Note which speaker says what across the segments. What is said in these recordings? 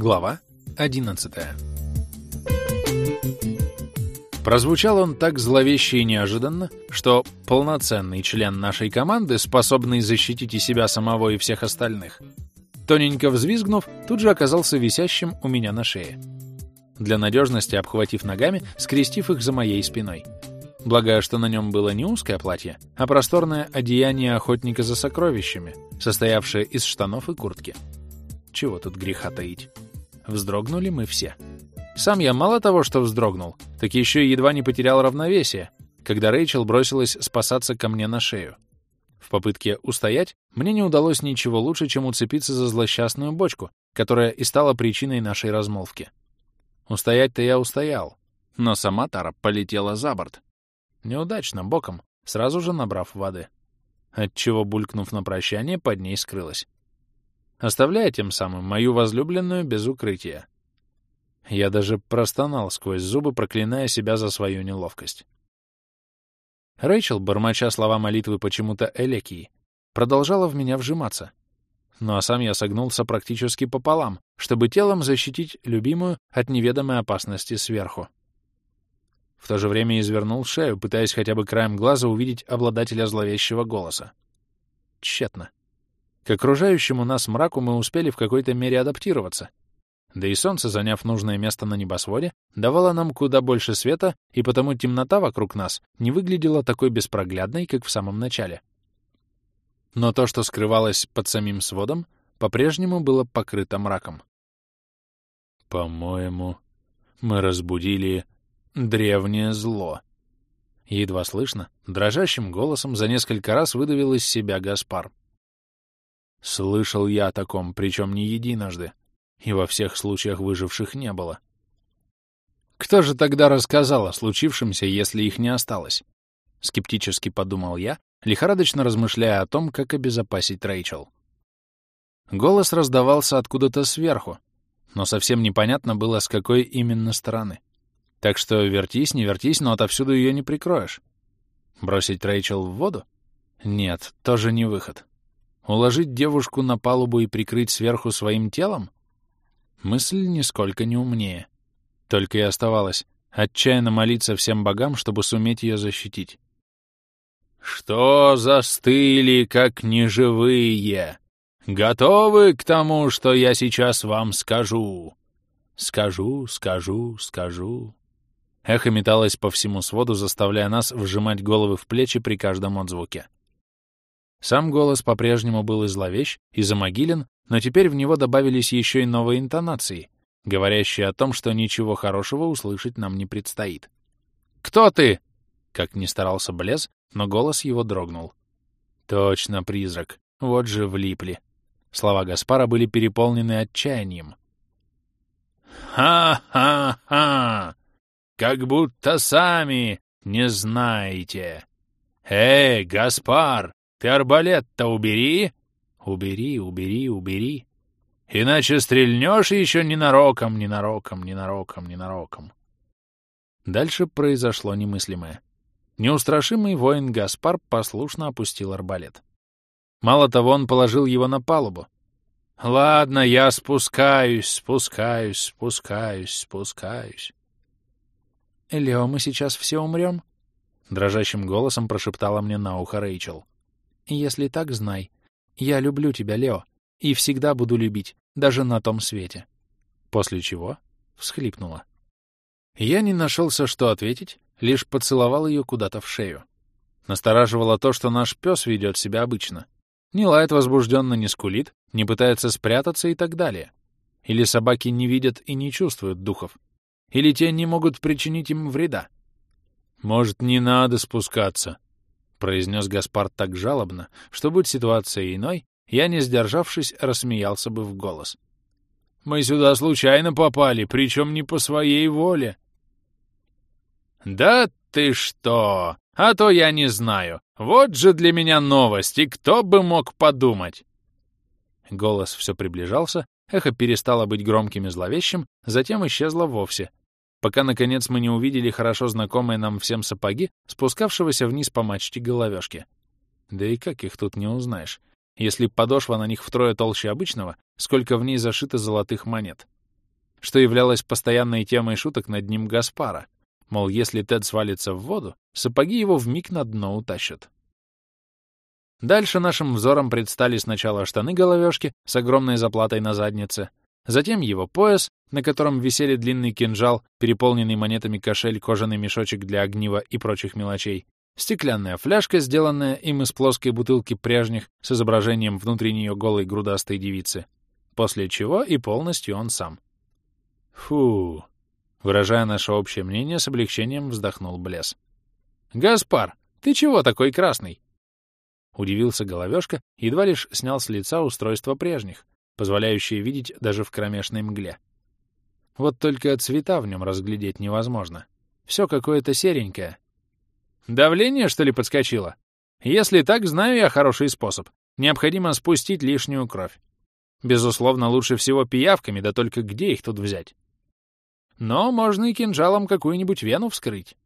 Speaker 1: Глава 11 Прозвучал он так зловеще и неожиданно, что полноценный член нашей команды, способный защитить и себя самого, и всех остальных, тоненько взвизгнув, тут же оказался висящим у меня на шее. Для надежности обхватив ногами, скрестив их за моей спиной. Благо, что на нем было не узкое платье, а просторное одеяние охотника за сокровищами, состоявшее из штанов и куртки. Чего тут греха таить? Вздрогнули мы все. Сам я мало того, что вздрогнул, так еще и едва не потерял равновесие, когда Рэйчел бросилась спасаться ко мне на шею. В попытке устоять мне не удалось ничего лучше, чем уцепиться за злосчастную бочку, которая и стала причиной нашей размолвки. Устоять-то я устоял, но сама Тара полетела за борт. Неудачно, боком, сразу же набрав воды. Отчего, булькнув на прощание, под ней скрылась. Оставляя тем самым мою возлюбленную без укрытия. Я даже простонал сквозь зубы, проклиная себя за свою неловкость. Рэйчел, бормоча слова молитвы почему-то Элекии, продолжала в меня вжиматься. Ну а сам я согнулся практически пополам, чтобы телом защитить любимую от неведомой опасности сверху. В то же время извернул шею, пытаясь хотя бы краем глаза увидеть обладателя зловещего голоса. Тщетно. К окружающему нас мраку мы успели в какой-то мере адаптироваться. Да и солнце, заняв нужное место на небосводе, давало нам куда больше света, и потому темнота вокруг нас не выглядела такой беспроглядной, как в самом начале. Но то, что скрывалось под самим сводом, по-прежнему было покрыто мраком. «По-моему, мы разбудили Древнее зло. Едва слышно, дрожащим голосом за несколько раз выдавил из себя Гаспар. Слышал я о таком, причем не единожды, и во всех случаях выживших не было. Кто же тогда рассказал о случившемся, если их не осталось? Скептически подумал я, лихорадочно размышляя о том, как обезопасить Рэйчел. Голос раздавался откуда-то сверху, но совсем непонятно было, с какой именно стороны. Так что вертись, не вертись, но отовсюду ее не прикроешь. Бросить Рэйчел в воду? Нет, тоже не выход. Уложить девушку на палубу и прикрыть сверху своим телом? Мысль нисколько не умнее. Только и оставалось отчаянно молиться всем богам, чтобы суметь ее защитить. «Что застыли, как неживые? Готовы к тому, что я сейчас вам скажу?» «Скажу, скажу, скажу». Эхо металось по всему своду, заставляя нас вжимать головы в плечи при каждом отзвуке. Сам голос по-прежнему был и зловещ, и замогилен, но теперь в него добавились еще и новые интонации, говорящие о том, что ничего хорошего услышать нам не предстоит. «Кто ты?» Как ни старался Блез, но голос его дрогнул. «Точно, призрак. Вот же влипли». Слова Гаспара были переполнены отчаянием. «Ха-ха-ха! как будто сами не знаете. Эй, Гаспар, ты арбалет-то убери. Убери, убери, убери. Иначе стрельнешь еще ненароком, ненароком, ненароком, ненароком. Дальше произошло немыслимое. Неустрашимый воин Гаспар послушно опустил арбалет. Мало того, он положил его на палубу. «Ладно, я спускаюсь, спускаюсь, спускаюсь, спускаюсь». «Лео, мы сейчас все умрем?» — дрожащим голосом прошептала мне на ухо Рэйчел. «Если так, знай. Я люблю тебя, Лео, и всегда буду любить, даже на том свете». После чего всхлипнула. Я не нашелся, что ответить, лишь поцеловал ее куда-то в шею. Настораживало то, что наш пес ведет себя обычно. Не лает возбужденно, не скулит, не пытается спрятаться и так далее. Или собаки не видят и не чувствуют духов, или те не могут причинить им вреда? «Может, не надо спускаться?» — произнес Гаспар так жалобно, что, будь ситуация иной, я, не сдержавшись, рассмеялся бы в голос. «Мы сюда случайно попали, причем не по своей воле». «Да ты что! А то я не знаю. Вот же для меня новости, кто бы мог подумать!» Голос все приближался, эхо перестало быть громким и зловещим, затем исчезло вовсе, пока, наконец, мы не увидели хорошо знакомые нам всем сапоги, спускавшегося вниз по мачте головешки. Да и как их тут не узнаешь, если подошва на них втрое толще обычного, сколько в ней зашито золотых монет. что являлось постоянной темой шуток над ним Гаспара. Мол, если Тед свалится в воду, сапоги его вмиг на дно утащат. Дальше нашим взором предстали сначала штаны-головешки с огромной заплатой на заднице, затем его пояс, на котором висели длинный кинжал, переполненный монетами кошель, кожаный мешочек для огнива и прочих мелочей, стеклянная фляжка, сделанная им из плоской бутылки прежних с изображением внутри нее голой грудастой девицы, после чего и полностью он сам. Фу, выражая наше общее мнение, с облегчением вздохнул Блес. «Гаспар, ты чего такой красный?» Удивился головешка, едва лишь снял с лица устройство прежних, позволяющее видеть даже в кромешной мгле. Вот только цвета в нем разглядеть невозможно. Все какое-то серенькое. Давление, что ли, подскочило? Если так, знаю я хороший способ. Необходимо спустить лишнюю кровь. Безусловно, лучше всего пиявками, да только где их тут взять? Но можно и кинжалом какую-нибудь вену вскрыть.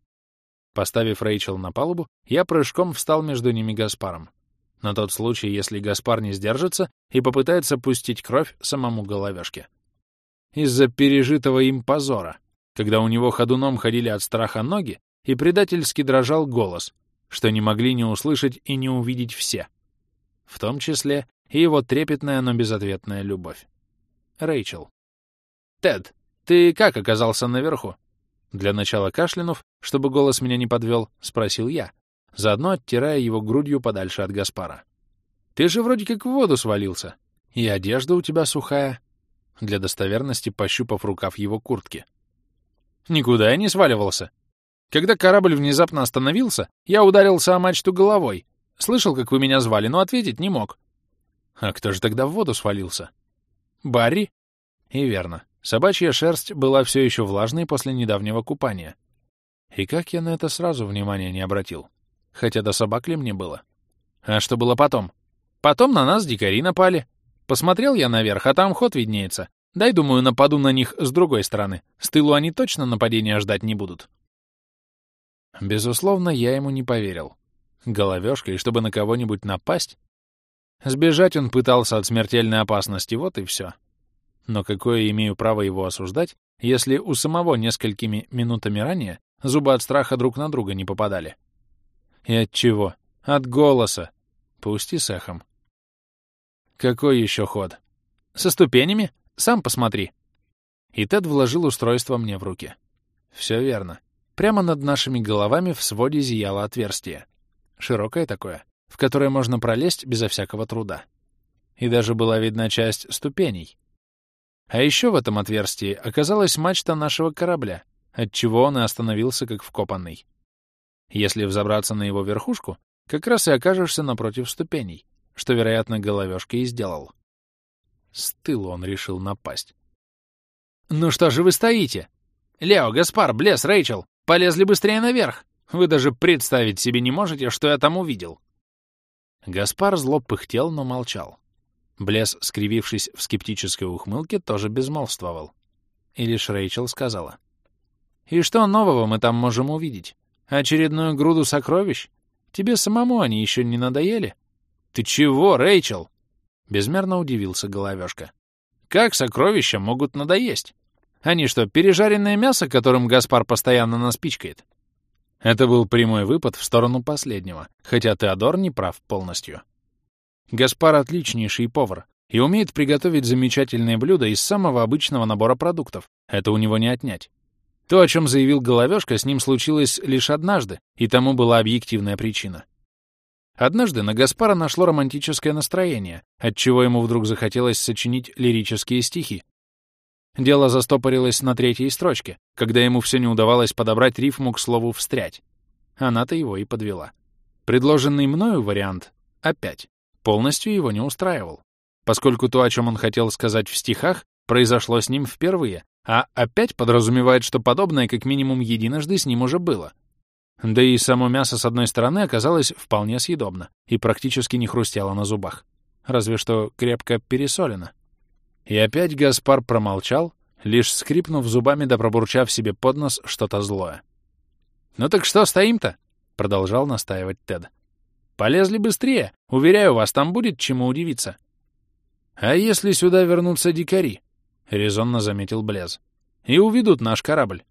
Speaker 1: Поставив Рэйчел на палубу, я прыжком встал между ними Гаспаром. На тот случай, если Гаспар не сдержится и попытается пустить кровь самому головешке. Из-за пережитого им позора, когда у него ходуном ходили от страха ноги и предательски дрожал голос, что не могли не услышать и не увидеть все. В том числе и его трепетная, но безответная любовь. Рэйчел. «Тед, ты как оказался наверху?» Для начала кашлянув, чтобы голос меня не подвел, спросил я, заодно оттирая его грудью подальше от Гаспара. «Ты же вроде как в воду свалился, и одежда у тебя сухая», для достоверности пощупав рукав его куртки. «Никуда я не сваливался. Когда корабль внезапно остановился, я ударился о мачту головой. Слышал, как вы меня звали, но ответить не мог. А кто же тогда в воду свалился? Барри? И верно. Собачья шерсть была все еще влажной после недавнего купания. И как я на это сразу внимания не обратил? Хотя до собак ли мне было? А что было потом? Потом на нас дикари напали. Посмотрел я наверх, а там ход виднеется. Дай, думаю, нападу на них с другой стороны. С тылу они точно нападения ждать не будут. Безусловно, я ему не поверил. Головешка, и чтобы на кого-нибудь напасть? Сбежать он пытался от смертельной опасности, вот и все. Но какое имею право его осуждать, если у самого несколькими минутами ранее зубы от страха друг на друга не попадали? И от чего? От голоса. Пусти с эхом. Какой еще ход? Со ступенями? Сам посмотри. И Тед вложил устройство мне в руки. Все верно. Прямо над нашими головами в своде зияло отверстие. Широкое такое, в которое можно пролезть безо всякого труда. И даже была видна часть ступеней, а еще в этом отверстии оказалась мачта нашего корабля, отчего он и остановился как вкопанный. Если взобраться на его верхушку, как раз и окажешься напротив ступеней, что, вероятно, головешка и сделал. С тылу он решил напасть. «Ну что же вы стоите? Лео, Гаспар, Блес, Рэйчел, полезли быстрее наверх! Вы даже представить себе не можете, что я там увидел!» Гаспар зло пыхтел, но молчал. Блес, скривившись в скептической ухмылке, тоже безмолвствовал. И лишь Рэйчел сказала. «И что нового мы там можем увидеть? Очередную груду сокровищ? Тебе самому они еще не надоели?» «Ты чего, Рэйчел?» Безмерно удивился Головешка. «Как сокровища могут надоесть? Они что, пережаренное мясо, которым Гаспар постоянно нас пичкает?» Это был прямой выпад в сторону последнего, хотя Теодор не прав полностью. Гаспар отличнейший повар и умеет приготовить замечательные блюда из самого обычного набора продуктов. Это у него не отнять. То, о чем заявил Головешка, с ним случилось лишь однажды, и тому была объективная причина. Однажды на Гаспара нашло романтическое настроение, отчего ему вдруг захотелось сочинить лирические стихи. Дело застопорилось на третьей строчке, когда ему все не удавалось подобрать рифму к слову «встрять». Она-то его и подвела. Предложенный мною вариант — опять полностью его не устраивал, поскольку то, о чем он хотел сказать в стихах, произошло с ним впервые, а опять подразумевает, что подобное как минимум единожды с ним уже было. Да и само мясо с одной стороны оказалось вполне съедобно и практически не хрустело на зубах, разве что крепко пересолено. И опять Гаспар промолчал, лишь скрипнув зубами да пробурчав себе под нос что-то злое. «Ну так что стоим-то?» — продолжал настаивать Тед. Полезли быстрее. Уверяю вас, там будет чему удивиться. А если сюда вернутся дикари? — резонно заметил Блез. «И уведут наш корабль».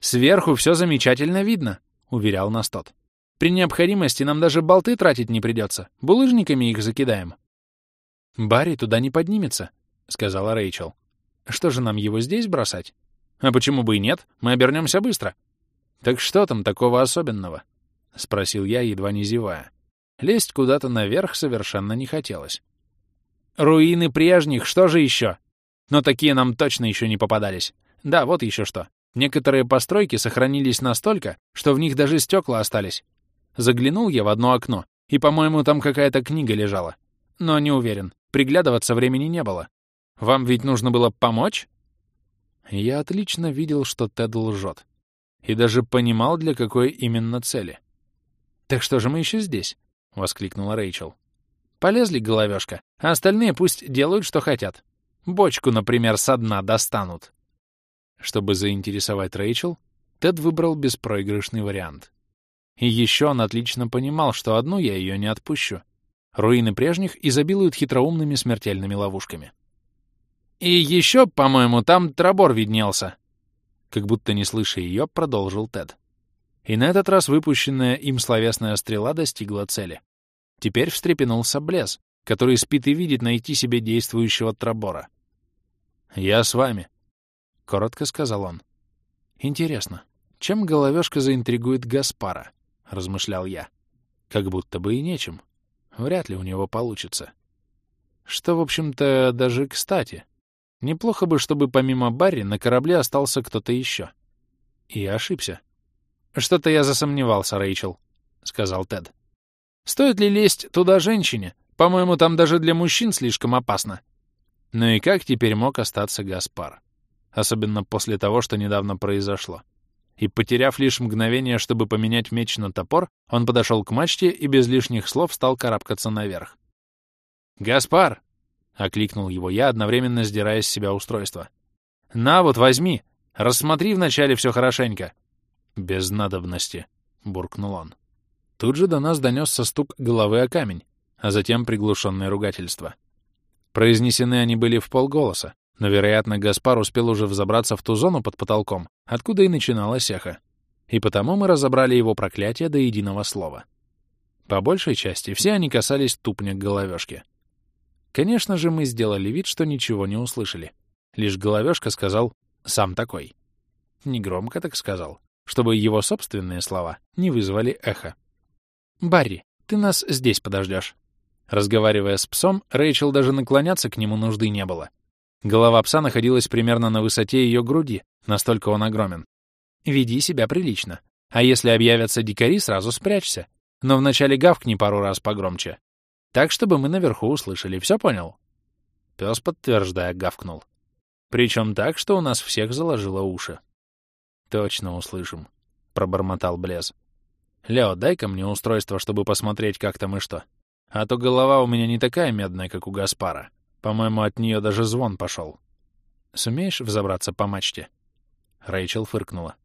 Speaker 1: «Сверху все замечательно видно», — уверял нас тот. «При необходимости нам даже болты тратить не придется. Булыжниками их закидаем». «Барри туда не поднимется», — сказала Рэйчел. «Что же нам его здесь бросать?» «А почему бы и нет? Мы обернемся быстро». «Так что там такого особенного?» — спросил я, едва не зевая. Лезть куда-то наверх совершенно не хотелось. «Руины прежних, что же еще?» «Но такие нам точно еще не попадались. Да, вот еще что. Некоторые постройки сохранились настолько, что в них даже стекла остались. Заглянул я в одно окно, и, по-моему, там какая-то книга лежала. Но не уверен. Приглядываться времени не было. Вам ведь нужно было помочь? Я отлично видел, что Тед лжет. И даже понимал, для какой именно цели. «Так что же мы еще здесь?» — воскликнула Рэйчел. «Полезли, головешка, а остальные пусть делают, что хотят. Бочку, например, со дна достанут». Чтобы заинтересовать Рэйчел, Тед выбрал беспроигрышный вариант. И еще он отлично понимал, что одну я ее не отпущу. Руины прежних изобилуют хитроумными смертельными ловушками. «И еще, по-моему, там Трабор виднелся», — как будто не слыша ее, продолжил Тед. И на этот раз выпущенная им словесная стрела достигла цели. Теперь встрепенулся Блес, который спит и видит найти себе действующего Трабора. «Я с вами», — коротко сказал он. «Интересно, чем головешка заинтригует Гаспара?» — размышлял я. «Как будто бы и нечем. Вряд ли у него получится. Что, в общем-то, даже кстати. Неплохо бы, чтобы помимо Барри на корабле остался кто-то еще. И ошибся. «Что-то я засомневался, Рэйчел», — сказал Тед. «Стоит ли лезть туда женщине? По-моему, там даже для мужчин слишком опасно». Ну и как теперь мог остаться Гаспар? Особенно после того, что недавно произошло и, потеряв лишь мгновение, чтобы поменять меч на топор, он подошел к мачте и без лишних слов стал карабкаться наверх. «Гаспар!» — окликнул его я, одновременно сдирая с себя устройство. «На вот, возьми! Рассмотри вначале все хорошенько!» «Без надобности!» — буркнул он. Тут же до нас донесся стук головы о камень, а затем приглушенное ругательство. Произнесены они были в полголоса, но, вероятно, Гаспар успел уже взобраться в ту зону под потолком, откуда и начиналась эхо. И потому мы разобрали его проклятие до единого слова. По большей части все они касались тупня головешки. Конечно же, мы сделали вид, что ничего не услышали. Лишь головешка сказал «сам такой». Негромко так сказал, чтобы его собственные слова не вызвали эхо. «Барри, ты нас здесь подождешь». Разговаривая с псом, Рэйчел даже наклоняться к нему нужды не было. Голова пса находилась примерно на высоте ее груди, настолько он огромен. Веди себя прилично. А если объявятся дикари, сразу спрячься. Но вначале гавкни пару раз погромче. Так, чтобы мы наверху услышали. Все понял? Пес, подтверждая, гавкнул. Причем так, что у нас всех заложило уши. Точно услышим, пробормотал Блез. Лео, дай-ка мне устройство, чтобы посмотреть, как там и что. А то голова у меня не такая медная, как у Гаспара. По-моему, от нее даже звон пошел. Сумеешь взобраться по мачте?» Рэйчел фыркнула.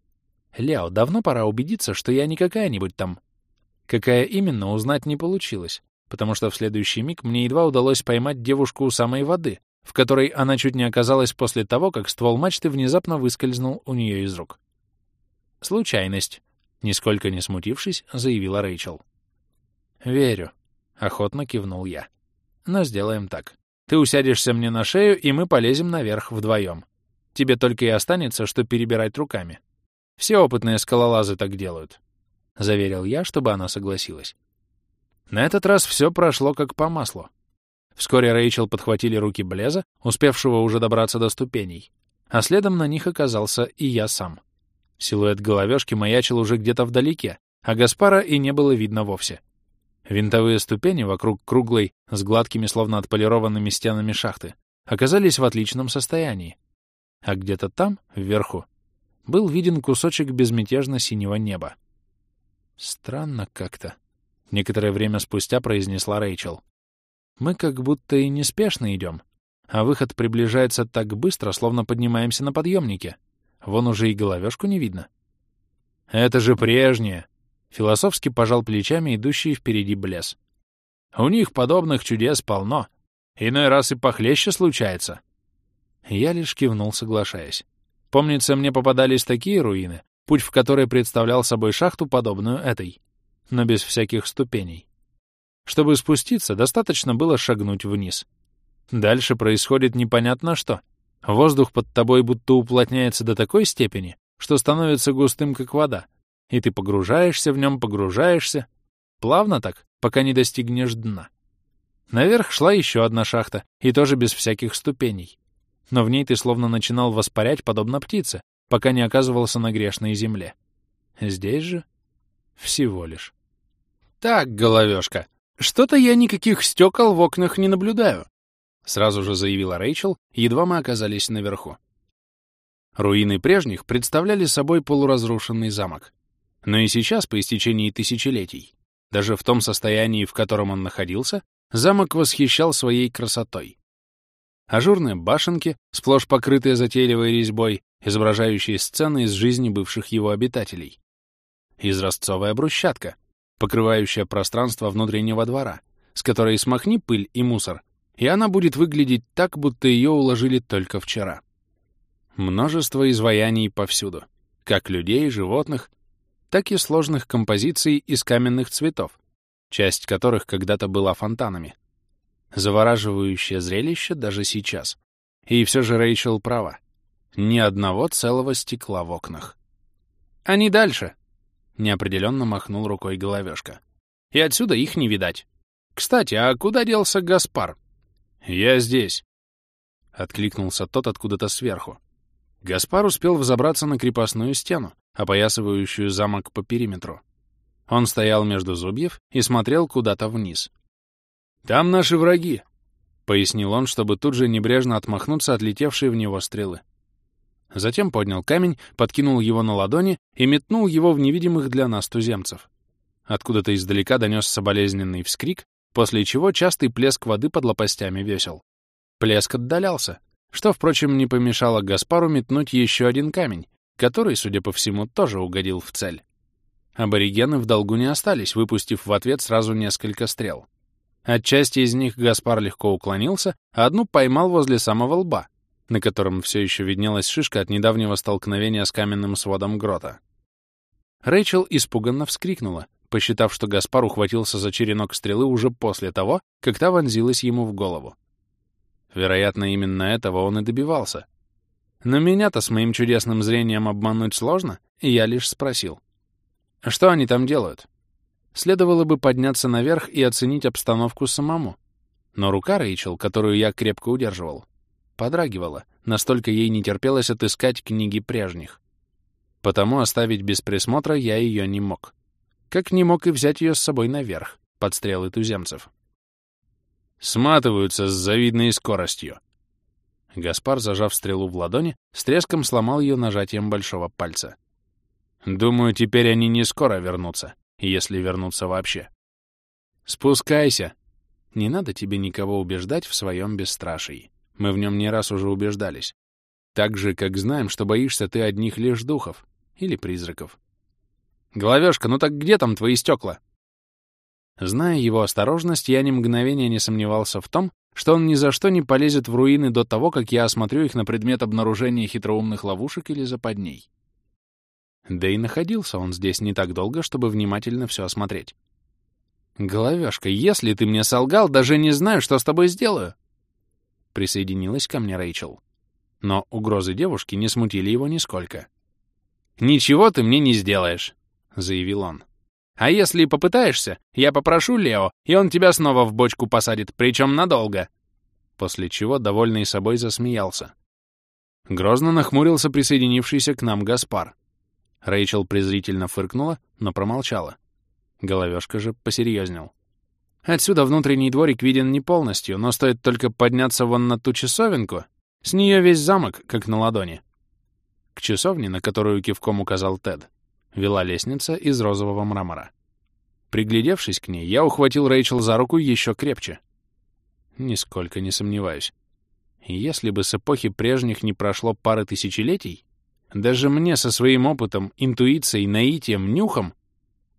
Speaker 1: «Ляо, давно пора убедиться, что я не какая-нибудь там...» Какая именно, узнать не получилось, потому что в следующий миг мне едва удалось поймать девушку у самой воды, в которой она чуть не оказалась после того, как ствол мачты внезапно выскользнул у нее из рук. «Случайность», — нисколько не смутившись, заявила Рэйчел. «Верю», — охотно кивнул я. «Но сделаем так. Ты усядешься мне на шею, и мы полезем наверх вдвоем. Тебе только и останется, что перебирать руками. Все опытные скалолазы так делают. Заверил я, чтобы она согласилась. На этот раз все прошло как по маслу. Вскоре Рэйчел подхватили руки Блеза, успевшего уже добраться до ступеней, а следом на них оказался и я сам. Силуэт головешки маячил уже где-то вдалеке, а Гаспара и не было видно вовсе. Винтовые ступени вокруг круглой, с гладкими, словно отполированными стенами шахты, оказались в отличном состоянии. А где-то там, вверху, был виден кусочек безмятежно синего неба. «Странно как-то», — некоторое время спустя произнесла Рэйчел. «Мы как будто и неспешно идем, а выход приближается так быстро, словно поднимаемся на подъемнике. Вон уже и головешку не видно». «Это же прежнее!» Философски пожал плечами идущий впереди Блес. «У них подобных чудес полно. Иной раз и похлеще случается». Я лишь кивнул, соглашаясь. Помнится, мне попадались такие руины, путь в который представлял собой шахту, подобную этой, но без всяких ступеней. Чтобы спуститься, достаточно было шагнуть вниз. Дальше происходит непонятно что. Воздух под тобой будто уплотняется до такой степени, что становится густым, как вода, и ты погружаешься в нем, погружаешься, плавно так, пока не достигнешь дна. Наверх шла еще одна шахта, и тоже без всяких ступеней. Но в ней ты словно начинал воспарять, подобно птице, пока не оказывался на грешной земле. Здесь же всего лишь.
Speaker 2: «Так, головешка, что-то я никаких стекол в окнах не наблюдаю», — сразу же заявила Рэйчел, едва мы оказались наверху. Руины прежних представляли собой полуразрушенный замок. Но и сейчас, по истечении тысячелетий, даже в том состоянии, в котором он находился, замок восхищал своей красотой. Ажурные башенки, сплошь покрытые затейливой резьбой, изображающие сцены из жизни бывших его обитателей. Изразцовая брусчатка, покрывающая пространство внутреннего двора, с которой смахни пыль и мусор, и она будет выглядеть так, будто ее уложили только вчера. Множество изваяний повсюду, как людей, животных, так и сложных композиций из каменных цветов, часть которых когда-то была фонтанами. Завораживающее зрелище даже сейчас. И все же Рэйчел права. Ни одного целого стекла в окнах. «Они дальше!» — неопределенно махнул рукой головешка. «И отсюда их не видать. Кстати, а куда делся Гаспар?» «Я здесь!» — откликнулся тот откуда-то сверху. Гаспар успел взобраться на крепостную стену, опоясывающую замок по периметру. Он стоял между зубьев и смотрел куда-то вниз. «Там наши враги», — пояснил он, чтобы тут же небрежно отмахнуться от летевшей в него стрелы. Затем поднял камень, подкинул его на ладони и метнул его в невидимых для нас туземцев. Откуда-то издалека донесся болезненный вскрик, после чего частый плеск воды под лопастями весел. Плеск отдалялся, что, впрочем, не помешало Гаспару метнуть еще один камень, который, судя по всему, тоже угодил в цель. Аборигены в долгу не остались, выпустив в ответ сразу несколько стрел. Отчасти из них Гаспар легко уклонился, а одну поймал возле самого лба, на котором все еще виднелась шишка от недавнего столкновения с каменным сводом грота. Рэйчел испуганно вскрикнула, посчитав, что Гаспар ухватился за черенок стрелы уже после того, как та вонзилась ему в голову. Вероятно, именно этого он и добивался. Но меня-то с моим чудесным зрением обмануть сложно, и я лишь спросил — что они там делают? Следовало бы подняться наверх и оценить обстановку самому. Но рука Рэйчел, которую я крепко удерживал, подрагивала, настолько ей не терпелось отыскать книги прежних. Потому оставить без присмотра я ее не мог. Как не мог и взять ее с собой наверх, под стрелы туземцев. Сматываются с завидной скоростью. Гаспар, зажав стрелу в ладони, с треском сломал ее нажатием большого пальца. Думаю, теперь они не скоро вернутся, если вернутся вообще. Спускайся. Не надо тебе никого убеждать в своем бесстрашии. Мы в нем не раз уже убеждались. Так же, как знаем, что боишься ты одних лишь духов или призраков. Головешка, ну так где там твои стекла? Зная его осторожность, я ни мгновения не сомневался в том, что он ни за что не полезет в руины до того, как я осмотрю их на предмет обнаружения хитроумных ловушек или западней. Да и находился он здесь не так долго, чтобы внимательно все осмотреть. «Головешка, если ты мне солгал, даже не знаю, что с тобой сделаю!» Присоединилась ко мне Рэйчел. Но угрозы девушки не смутили его нисколько. «Ничего ты мне не сделаешь», — заявил он. «А если попытаешься, я попрошу Лео, и он тебя снова в бочку посадит, причем надолго». После чего, довольный собой, засмеялся. Грозно нахмурился присоединившийся к нам Гаспар. Рэйчел презрительно фыркнула, но промолчала. Головешка же посерьезнел. Отсюда внутренний дворик виден не полностью, но стоит только подняться вон на ту часовенку, с нее весь замок, как на ладони. К часовне, на которую кивком указал Тед, вела лестница из розового мрамора. Приглядевшись к ней, я ухватил Рэйчел за руку еще крепче. Нисколько не сомневаюсь. Если бы с эпохи прежних не прошло пары тысячелетий, даже мне со своим опытом, интуицией, наитием, нюхом,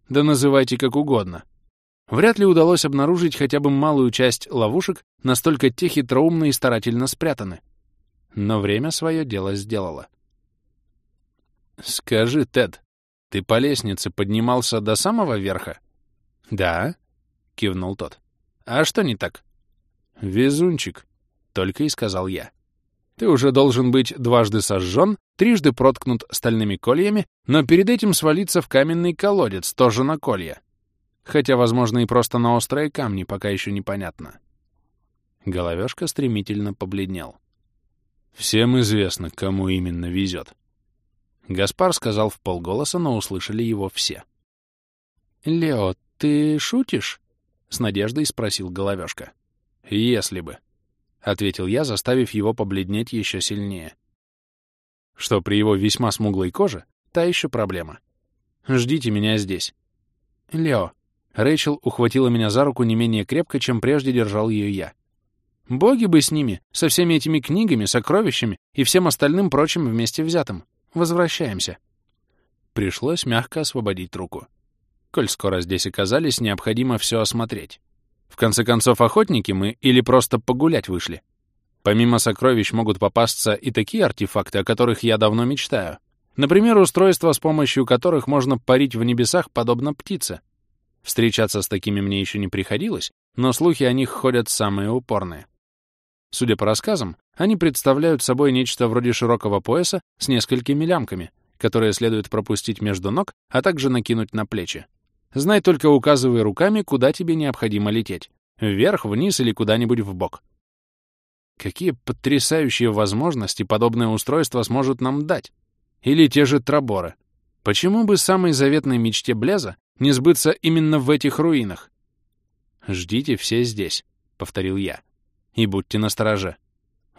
Speaker 2: да называйте как угодно, вряд ли удалось обнаружить хотя бы малую часть ловушек, настолько те хитроумно и старательно спрятаны. но время свое дело сделало. «Скажи, Тед, ты по лестнице поднимался до самого верха?» «Да», — кивнул тот. «А что не так?» «Везунчик», — только и сказал я. «Ты уже должен быть дважды сожжен, трижды проткнут стальными кольями, но перед этим свалиться в каменный колодец, тоже на колья. Хотя, возможно, и просто на острые камни, пока еще непонятно». Головешка стремительно побледнел. «Всем известно, кому именно везет». Гаспар сказал в полголоса, но услышали его все. «Лео, ты шутишь?» — с надеждой спросил Головешка. «Если бы», — ответил я, заставив его побледнеть еще сильнее. Что при его весьма смуглой коже — та еще проблема. «Ждите меня здесь». «Лео». Рэйчел ухватила меня за руку не менее крепко, чем прежде держал ее я. «Боги бы с ними, со всеми этими книгами, сокровищами и всем остальным прочим вместе взятым. Возвращаемся». Пришлось мягко освободить руку. Коль скоро здесь оказались, необходимо все осмотреть. В конце концов, охотники мы или просто погулять вышли. Помимо сокровищ могут попасться и такие артефакты, о которых я давно мечтаю. Например, устройства, с помощью которых можно парить в небесах, подобно птице. Встречаться с такими мне еще не приходилось, но слухи о них ходят самые упорные. Судя по рассказам, они представляют собой нечто вроде широкого пояса с несколькими лямками, которые следует пропустить между ног, а также накинуть на плечи. Знай только указывай руками, куда тебе необходимо лететь. Вверх, вниз или куда-нибудь в бок. Какие потрясающие возможности подобное устройство сможет нам дать? Или те же траборы? Почему бы самой заветной мечте Блеза не сбыться именно в этих руинах? «Ждите все здесь», — повторил я. И будьте настороже.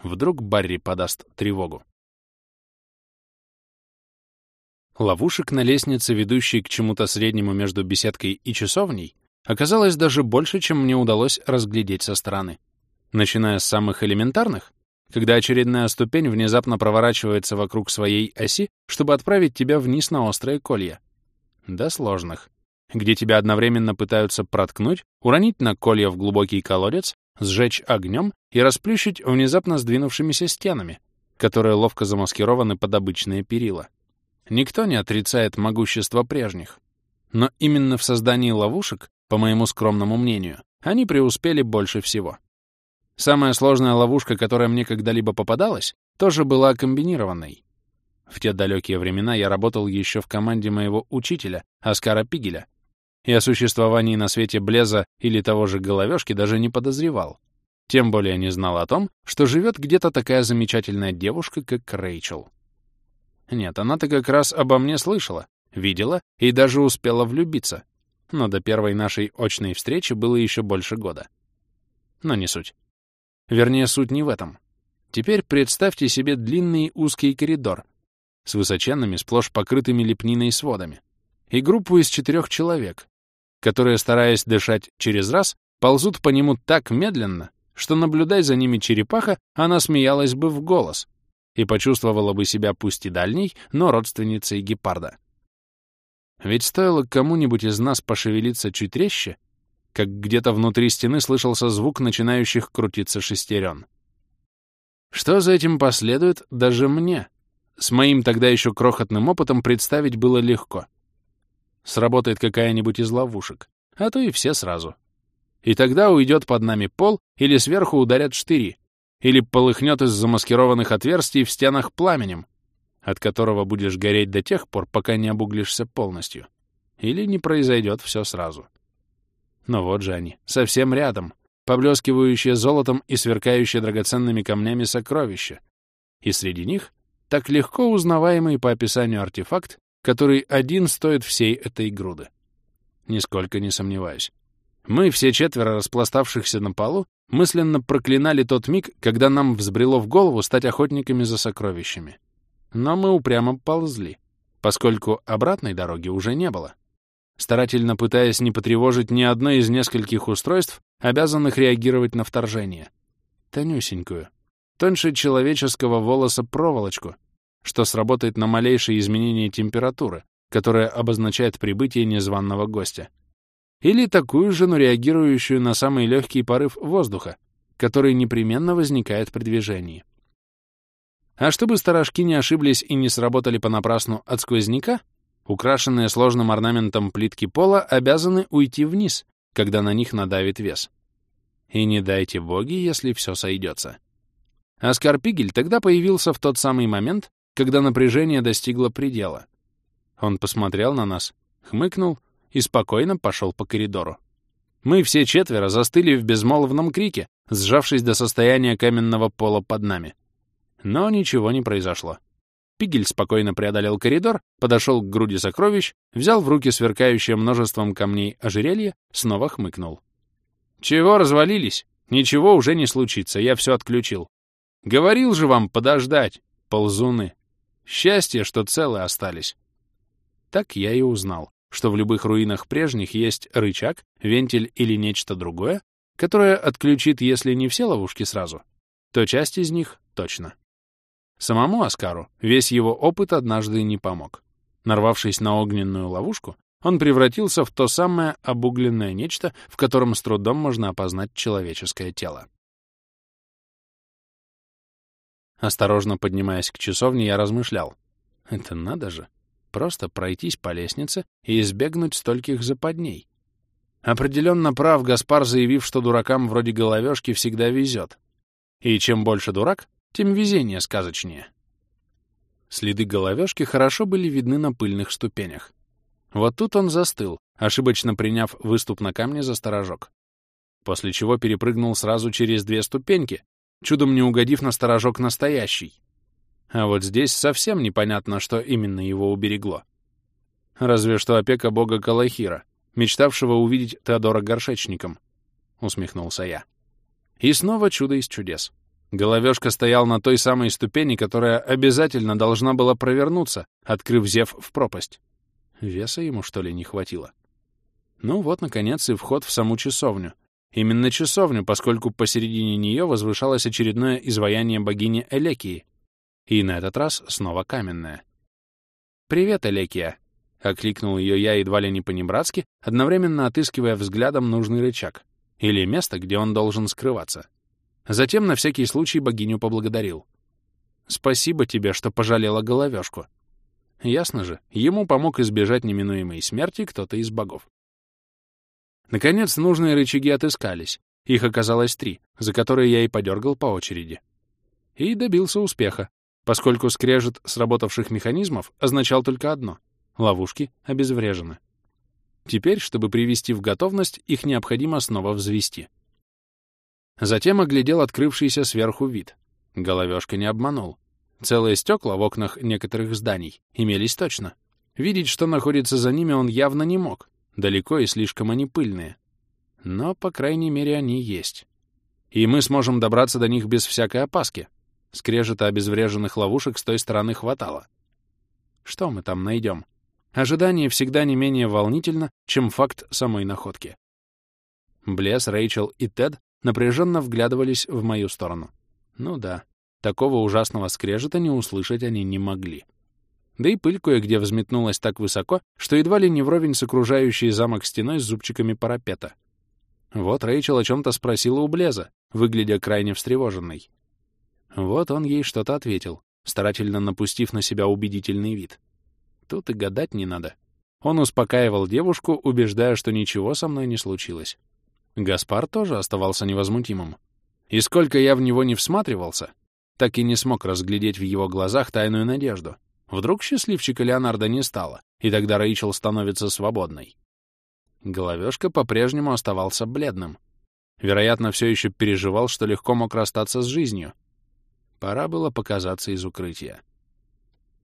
Speaker 2: Вдруг Барри подаст тревогу. Ловушек на лестнице, ведущей к чему-то среднему между беседкой и часовней, оказалось даже больше, чем мне удалось разглядеть со стороны. Начиная с самых элементарных, когда очередная ступень внезапно проворачивается вокруг своей оси, чтобы отправить тебя вниз на острые колья, до сложных, где тебя одновременно пытаются проткнуть, уронить на колья в глубокий колодец сжечь огнем и расплющить внезапно сдвинувшимися стенами, которые ловко замаскированы под обычные перила. Никто не отрицает могущество прежних. Но именно в создании ловушек, по моему скромному мнению, они преуспели больше всего. Самая сложная ловушка, которая мне когда-либо попадалась, тоже была комбинированной. В те далекие времена я работал еще в команде моего учителя, Оскара Пигеля, и о существовании на свете Блеза или того же Головешки даже не подозревал. Тем более не знал о том, что живет где-то такая замечательная девушка, как Рэйчел. Нет, она-то как раз обо мне слышала, видела и даже успела влюбиться. Но до первой нашей очной встречи было еще больше года. Но не суть. Вернее, суть не в этом. Теперь представьте себе длинный узкий коридор с высоченными, сплошь покрытыми лепниной сводами и группу из четырех человек, которые, стараясь дышать через раз, ползут по нему так медленно, что, наблюдай за ними черепаха, она смеялась бы в голос и почувствовала бы себя пусть и дальней, но родственницей гепарда. Ведь стоило кому-нибудь из нас пошевелиться чуть резче, как где-то внутри стены слышался звук начинающих крутиться шестерен. Что за этим последует, даже мне, с моим тогда еще крохотным опытом представить было легко. Сработает какая-нибудь из ловушек, а то и все сразу. И тогда уйдет под нами пол или сверху ударят штыри, или полыхнет из замаскированных отверстий в стенах пламенем, от которого будешь гореть до тех пор, пока не обуглишься полностью. Или не произойдет все сразу. Но вот же они, совсем рядом, поблескивающие золотом и сверкающие драгоценными камнями сокровища. И среди них так легко узнаваемый по описанию артефакт, который один стоит всей этой груды. Нисколько не сомневаюсь. Мы, все четверо распластавшихся на полу, мысленно проклинали тот миг, когда нам взбрело в голову стать охотниками за сокровищами. Но мы упрямо ползли, поскольку обратной дороги уже не было. Старательно пытаясь не потревожить ни одно из нескольких устройств, обязанных реагировать на вторжение. Тонюсенькую, тоньше человеческого волоса проволочку, что сработает на малейшее изменение температуры, которое обозначает прибытие незваного гостя. Или такую же, но реагирующую на самый легкий порыв воздуха, который непременно возникает при движении.
Speaker 1: А чтобы сторожки не ошиблись и не сработали понапрасну от сквозняка, украшенные сложным орнаментом плитки пола обязаны уйти вниз, когда на них надавит вес. И не дайте боги, если все сойдется. Оскар Пигель тогда появился в тот самый момент, когда напряжение достигло предела. Он посмотрел на нас, хмыкнул и спокойно пошел по коридору. Мы все четверо застыли в безмолвном крике, сжавшись до состояния каменного пола под нами. Но ничего не произошло. Пигель спокойно преодолел коридор, подошел к груди сокровищ, взял в руки сверкающее множеством камней ожерелье, снова хмыкнул. «Чего развалились? Ничего уже не случится, я все отключил. Говорил же вам подождать, ползуны. Счастье, что целы остались». Так я и узнал, что в любых руинах прежних есть рычаг, вентиль или нечто другое, которое отключит, если не все ловушки сразу, то часть из них точно. Самому Оскару весь его опыт однажды не помог. Нарвавшись на огненную ловушку, он превратился в то самое обугленное нечто, в котором с трудом можно опознать человеческое тело. Осторожно поднимаясь к часовне, я размышлял. Это надо же. Просто пройтись по лестнице и избегнуть стольких западней. Определенно прав Гаспар, заявив, что дуракам вроде головешки всегда везет. И чем больше дурак, тем везение сказочнее. Следы головешки хорошо были видны на пыльных ступенях. Вот тут он застыл, ошибочно приняв выступ на камне за сторожок. После чего перепрыгнул сразу через две ступеньки, чудом не угодив на сторожок настоящий. А вот здесь совсем непонятно, что именно его уберегло. Разве что опека бога Калахира, мечтавшего увидеть Теодора горшечником, — усмехнулся я. И снова чудо из чудес. Головешка стоял на той самой ступени, которая обязательно должна была провернуться, открыв зев в пропасть. Веса ему, что ли, не хватило? Ну вот, наконец, и вход в саму часовню. Именно часовню, поскольку посередине нее возвышалось очередное изваяние богини Элекии. И на этот раз снова каменное. «Привет, Элекия!» — окликнул ее я едва ли не по-небратски, одновременно отыскивая взглядом нужный рычаг или место, где он должен скрываться. Затем на всякий случай богиню поблагодарил. «Спасибо тебе, что пожалела головешку». Ясно же, ему помог избежать неминуемой смерти кто-то из богов. Наконец, нужные рычаги отыскались. Их оказалось три, за которые я и подергал по очереди. И добился успеха, поскольку скрежет сработавших механизмов означал только одно — ловушки обезврежены. Теперь, чтобы привести в готовность, их необходимо снова взвести. Затем оглядел открывшийся сверху вид. Головешка не обманул. Целые стекла в окнах некоторых зданий имелись точно. Видеть, что находится за ними, он явно не мог. Далеко и слишком они пыльные. Но, по крайней мере, они есть. И мы сможем добраться до них без всякой опаски. Скрежета обезвреженных ловушек с той стороны хватало. Что мы там найдем? Ожидание всегда не менее волнительно, чем факт самой находки. Блес, Рэйчел и Тед напряженно вглядывались в мою сторону. Ну да, такого ужасного скрежета не услышать они не могли. Да и пыль кое-где взметнулась так высоко, что едва ли не вровень с окружающей замок стеной с зубчиками парапета. Вот Рэйчел о чем-то спросила у Блеза, выглядя крайне встревоженной. Вот он ей что-то ответил, старательно напустив на себя убедительный вид. Тут и гадать не надо. Он успокаивал девушку, убеждая, что ничего со мной не случилось. Гаспар тоже оставался невозмутимым. И сколько я в него не всматривался, так и не смог разглядеть в его глазах тайную надежду. Вдруг счастливчика Леонардо не стало, и тогда Рэйчел становится свободной. Головешка по-прежнему оставался бледным. Вероятно, все еще переживал, что легко мог расстаться с жизнью. Пора было показаться из укрытия.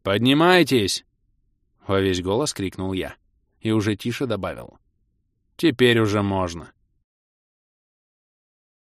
Speaker 1: «Поднимайтесь!» — во весь голос крикнул я. И уже тише добавил. «Теперь уже можно».